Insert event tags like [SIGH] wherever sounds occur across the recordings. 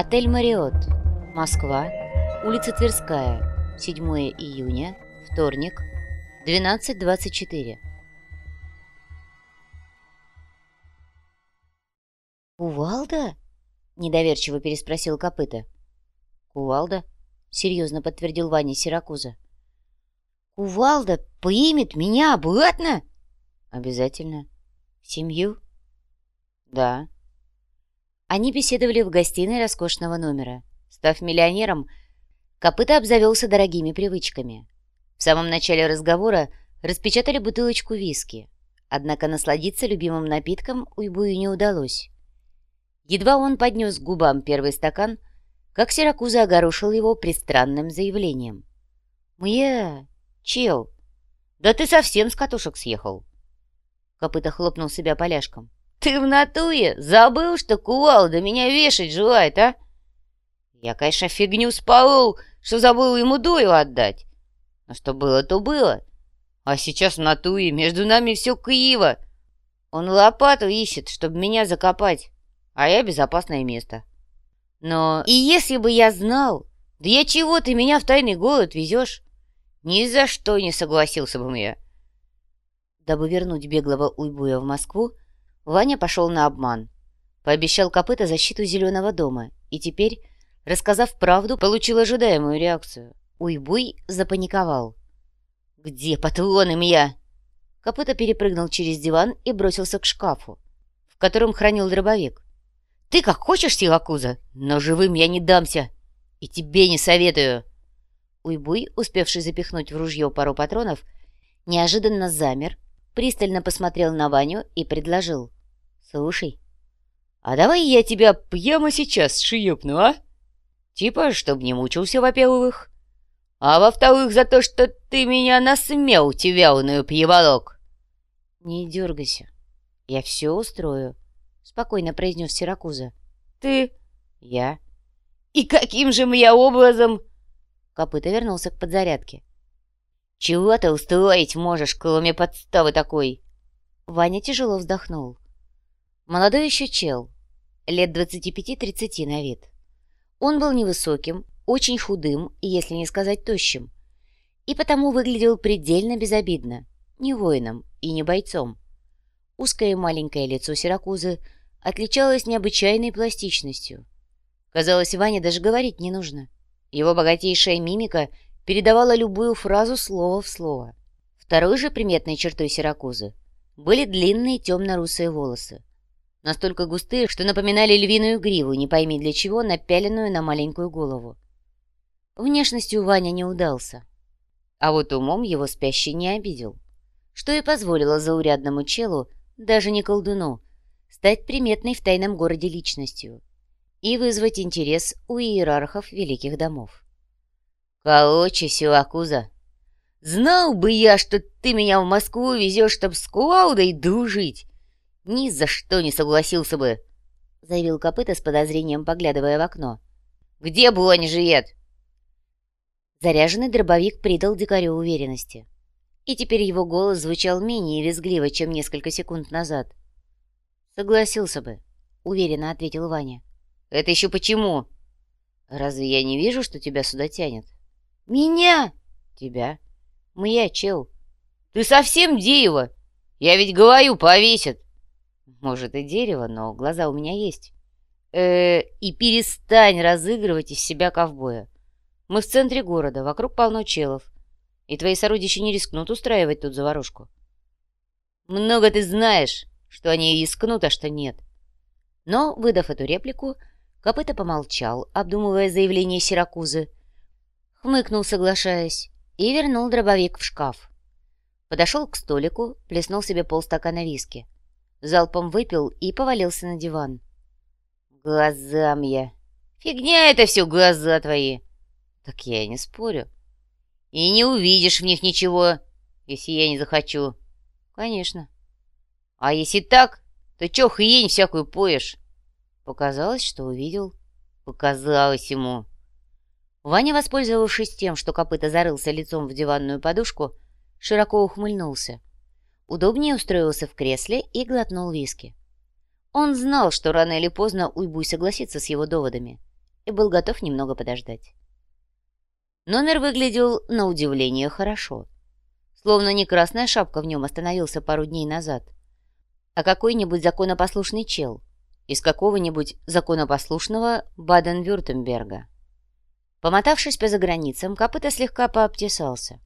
Отель «Мариот», Москва, улица Тверская, 7 июня, вторник, 12.24. «Кувалда?» — недоверчиво переспросил копыта. «Кувалда?» — серьезно подтвердил Ваня Сиракуза. «Кувалда примет меня обратно?» «Обязательно. Семью?» «Да». Они беседовали в гостиной роскошного номера. Став миллионером, Копыта обзавелся дорогими привычками. В самом начале разговора распечатали бутылочку виски, однако насладиться любимым напитком Уйбую не удалось. Едва он поднес к губам первый стакан, как Сиракуза огорошил его пристранным заявлением. «Мья, чел, да ты совсем с катушек съехал!» Копыта хлопнул себя поляшком. «Ты в натуре забыл, что кувалда меня вешать желает, а?» «Я, конечно, фигню спалол, что забыл ему дую отдать. Но что было, то было. А сейчас в натуре между нами все криво. Он лопату ищет, чтобы меня закопать, а я безопасное место. Но и если бы я знал, да я чего ты меня в тайный город везешь? Ни за что не согласился бы я». Дабы вернуть беглого уйбуя в Москву, Ваня пошел на обман. Пообещал копыта защиту Зеленого дома, и теперь, рассказав правду, получил ожидаемую реакцию. Уйбуй запаниковал. «Где патроны, я?» Копыта перепрыгнул через диван и бросился к шкафу, в котором хранил дробовик. «Ты как хочешь, Силакуза, но живым я не дамся, и тебе не советую!» Уйбуй, успевший запихнуть в ружье пару патронов, неожиданно замер, пристально посмотрел на Ваню и предложил. «Слушай, а давай я тебя прямо сейчас шлепну, а? Типа, чтобы не мучился, во-первых, а во-вторых, за то, что ты меня на смелть вялную приволок». «Не дергайся, я все устрою», — спокойно произнес Сиракуза. «Ты?» «Я». «И каким же мне образом?» Копыта вернулся к подзарядке. «Чего ты устроить можешь, кроме подставы такой?» Ваня тяжело вздохнул. Молодой еще чел, лет 25-30 на вид. Он был невысоким, очень худым, если не сказать тощим, и потому выглядел предельно безобидно, не воином и не бойцом. Узкое маленькое лицо Сиракузы отличалось необычайной пластичностью. Казалось, Ване даже говорить не нужно. Его богатейшая мимика — передавала любую фразу слово в слово. Второй же приметной чертой Сиракузы были длинные темно-русые волосы. Настолько густые, что напоминали львиную гриву, не пойми для чего, напяленную на маленькую голову. Внешностью Ваня не удался. А вот умом его спящий не обидел. Что и позволило заурядному челу, даже не колдуну, стать приметной в тайном городе личностью и вызвать интерес у иерархов великих домов. «Короче, Силакуза, знал бы я, что ты меня в Москву везешь, чтоб с Куаудой дружить, ни за что не согласился бы», — заявил копыта с подозрением, поглядывая в окно. «Где Блонь живет?» Заряженный дробовик придал дикарю уверенности. И теперь его голос звучал менее визгливо, чем несколько секунд назад. «Согласился бы», — уверенно ответил Ваня. «Это еще почему?» «Разве я не вижу, что тебя сюда тянет?» «Меня?» «Тебя?» «Моя, чел». «Ты совсем дерево? Я ведь говорю, повесят». «Может, и дерево, но глаза у меня есть». э и перестань разыгрывать из себя ковбоя. Мы в центре города, вокруг полно челов, и твои сородичи не рискнут устраивать тут заварушку». «Много ты знаешь, что они рискнут, а что нет». Но, выдав эту реплику, Копыта помолчал, обдумывая заявление Сиракузы, хмыкнул, соглашаясь, и вернул дробовик в шкаф. Подошел к столику, плеснул себе полстакана виски. Залпом выпил и повалился на диван. «Глазам я! Фигня это все, глаза твои!» «Так я и не спорю. И не увидишь в них ничего, если я не захочу». «Конечно». «А если так, то чё хрень всякую поешь?» Показалось, что увидел. Показалось ему. Ваня, воспользовавшись тем, что копыта зарылся лицом в диванную подушку, широко ухмыльнулся. Удобнее устроился в кресле и глотнул виски. Он знал, что рано или поздно Уйбуй согласится с его доводами, и был готов немного подождать. Номер выглядел на удивление хорошо. Словно не красная шапка в нем остановился пару дней назад, а какой-нибудь законопослушный чел из какого-нибудь законопослушного Баден-Вюртемберга. Помотавшись по заграницам, копыта слегка пообтесался.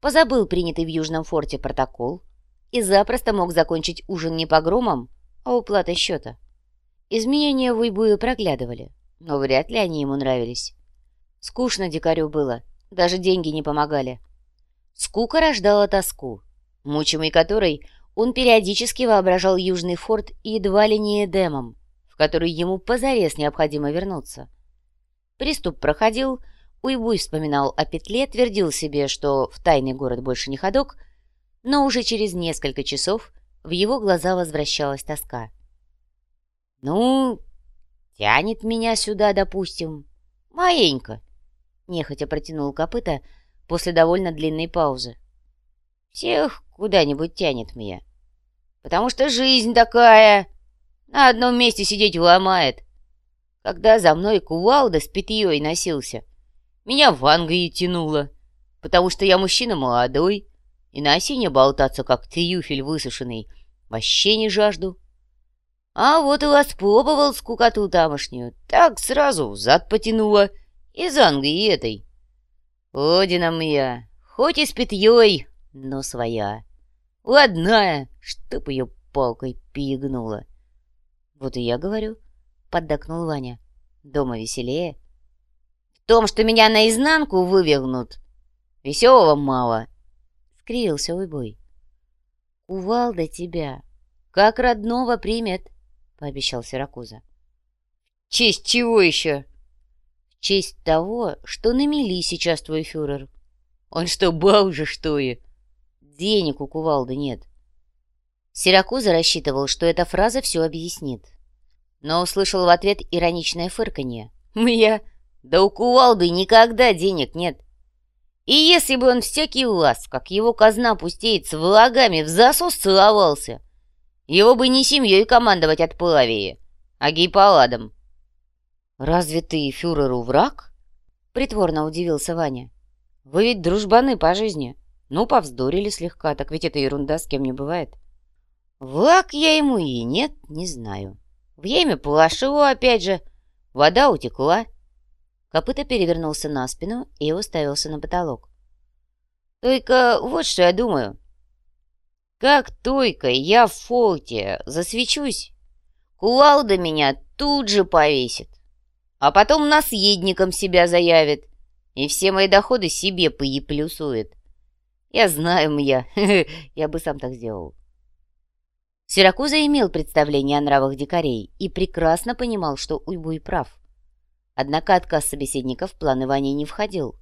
Позабыл принятый в Южном форте протокол и запросто мог закончить ужин не погромом, а уплатой счета. Изменения в Уйбуе проглядывали, но вряд ли они ему нравились. Скучно дикарю было, даже деньги не помогали. Скука рождала тоску, мучимый которой он периодически воображал Южный форт едва ли не Эдемом, в который ему позарез необходимо вернуться. Приступ проходил, Уйбуй вспоминал о петле, твердил себе, что в тайный город больше не ходок, но уже через несколько часов в его глаза возвращалась тоска. «Ну, тянет меня сюда, допустим, маленько», — нехотя протянул копыта после довольно длинной паузы. «Всех куда-нибудь тянет меня, потому что жизнь такая, на одном месте сидеть ломает. Когда за мной кувалда с питьей носился, меня в Англии тянуло, потому что я мужчина молодой, и на осине болтаться, как трюфель высушенный, вообще не жажду. А вот и воспробовал скукоту тамошнюю, так сразу взад потянуло, из Англии этой. Одином я, хоть и с питьей, но своя. Ладная, чтоб ее палкой перегнула. Вот и я говорю, поддакнул Ваня. Дома веселее. В том, что меня наизнанку вывернут, веселого мало. Скривился Уйбой. Кувалда тебя, как родного примет, пообещал Сиракуза. честь чего еще? честь того, что на мели сейчас твой фюрер. Он что, бал же, что ли? Денег у кувалды нет. Сиракуза рассчитывал, что эта фраза все объяснит. Но услышал в ответ ироничное фырканье. «Я? Да у кувалды никогда денег нет. И если бы он всякий лаз, как его казна пустеет, с влагами в засос целовался, его бы не семьей командовать от Павии, а гейпаладом. «Разве ты фюреру враг?» — притворно удивился Ваня. «Вы ведь дружбаны по жизни. Ну, повздорили слегка, так ведь это ерунда, с кем не бывает». «Враг я ему и нет, не знаю. Время полошло опять же, вода утекла». Копыта перевернулся на спину и уставился на потолок. «Только вот что я думаю. Как только я в форте засвечусь, кувалда меня тут же повесит а потом наследником себя заявит, и все мои доходы себе поеплюсует. Я знаю, я, [LAUGHS] я бы сам так сделал. Сиракуза имел представление о нравах дикарей и прекрасно понимал, что Уйбуй прав. Однако отказ собеседника в планы Вани не входил.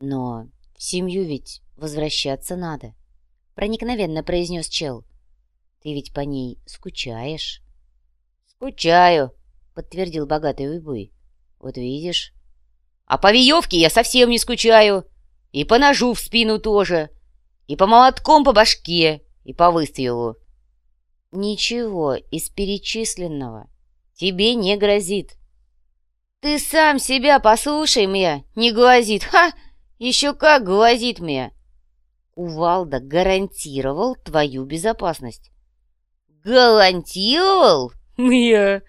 «Но в семью ведь возвращаться надо», — проникновенно произнес чел. «Ты ведь по ней скучаешь?» «Скучаю», — подтвердил богатый уйбуй. «Вот видишь. А по веевке я совсем не скучаю. И по ножу в спину тоже. И по молотком по башке. И по выстрелу. Ничего из перечисленного тебе не грозит. Ты сам себя послушай мне, не глазит. Ха! Еще как глазит мне. Кувалда гарантировал твою безопасность. Гарантировал? Мне...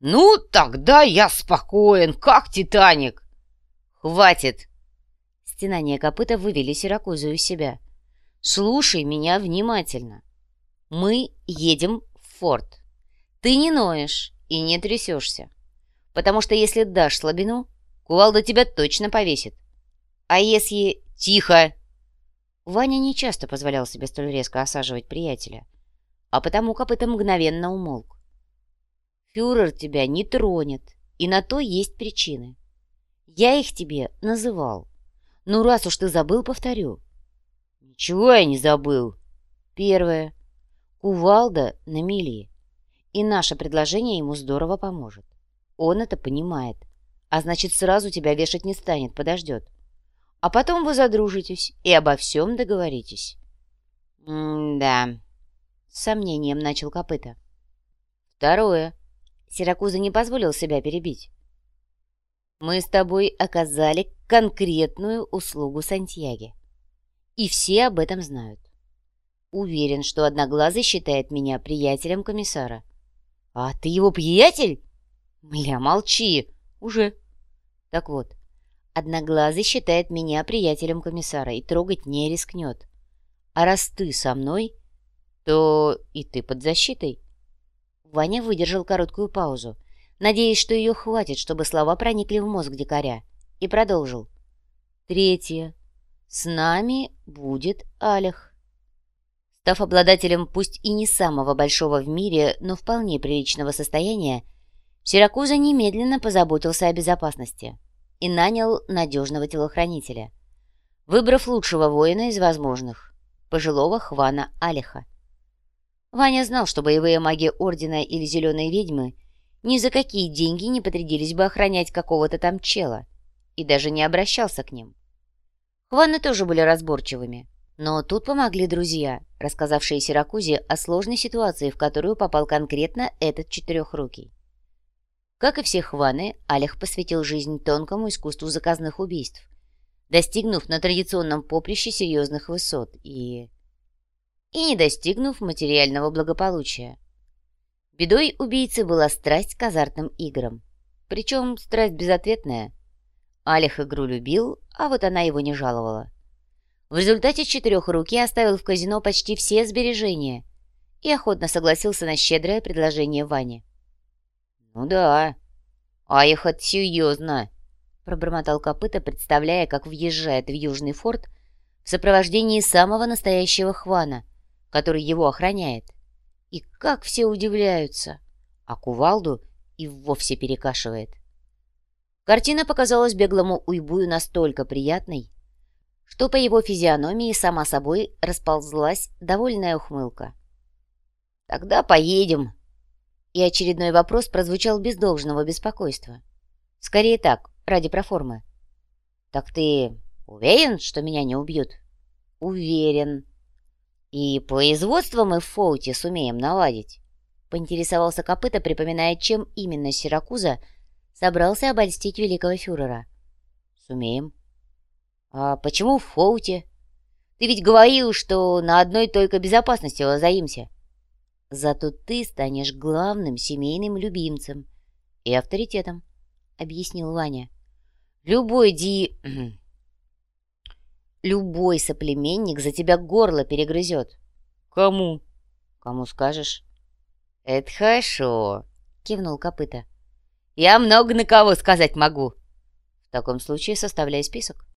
«Ну, тогда я спокоен, как Титаник!» «Хватит!» Стенания копыта вывели Сиракузу из себя. «Слушай меня внимательно. Мы едем в форт. Ты не ноешь и не трясешься, потому что если дашь слабину, кувалда тебя точно повесит. А если... Тихо!» Ваня не часто позволял себе столь резко осаживать приятеля, а потому копыта мгновенно умолк. Фюрер тебя не тронет, и на то есть причины. Я их тебе называл. Ну, раз уж ты забыл, повторю. Ничего я не забыл. Первое. Кувалда на мели. И наше предложение ему здорово поможет. Он это понимает. А значит, сразу тебя вешать не станет, подождет. А потом вы задружитесь и обо всем договоритесь. «М-да», — с сомнением начал копыта. «Второе. Сиракуза не позволил себя перебить. Мы с тобой оказали конкретную услугу Сантьяге. И все об этом знают. Уверен, что Одноглазый считает меня приятелем комиссара. А ты его приятель? Мля, молчи. Уже. Так вот, Одноглазый считает меня приятелем комиссара и трогать не рискнет. А раз ты со мной, то и ты под защитой. Ваня выдержал короткую паузу, надеясь, что ее хватит, чтобы слова проникли в мозг дикаря, и продолжил. Третье. С нами будет Алех. Став обладателем пусть и не самого большого в мире, но вполне приличного состояния, Сиракуза немедленно позаботился о безопасности и нанял надежного телохранителя, выбрав лучшего воина из возможных, пожилого Хвана Алиха. Ваня знал, что боевые маги Ордена или Зеленые Ведьмы ни за какие деньги не потрудились бы охранять какого-то там чела, и даже не обращался к ним. Хваны тоже были разборчивыми, но тут помогли друзья, рассказавшие Сиракузе о сложной ситуации, в которую попал конкретно этот четырехрукий. Как и все хваны, Алех посвятил жизнь тонкому искусству заказных убийств, достигнув на традиционном поприще серьезных высот и... и не достигнув материального благополучия. Бедой убийцы была страсть к азартным играм. Причем страсть безответная. Алех игру любил, а вот она его не жаловала. В результате четырех руки оставил в казино почти все сбережения и охотно согласился на щедрое предложение Вани. «Ну да, а ехать серьезно», — пробормотал копыта, представляя, как въезжает в Южный форт в сопровождении самого настоящего Хвана, который его охраняет. И как все удивляются, а кувалду и вовсе перекашивает. Картина показалась беглому уйбую настолько приятной, что по его физиономии сама собой расползлась довольная ухмылка. «Тогда поедем», и очередной вопрос прозвучал без должного беспокойства. Скорее так, ради проформы. «Так ты уверен, что меня не убьют?» «Уверен». «И производство мы в Фоуте сумеем наладить?» Поинтересовался копыта, припоминая, чем именно Сиракуза собрался обольстить великого фюрера. «Сумеем». «А почему в Фоуте? Ты ведь говорил, что на одной только безопасности лазаимся». Зато ты станешь главным семейным любимцем и авторитетом, — объяснил Ваня. Любой ди... [CLEARS THROAT] Любой соплеменник за тебя горло перегрызет. Кому? Кому скажешь? Это хорошо, — кивнул копыта. Я много на кого сказать могу. В таком случае составляй список.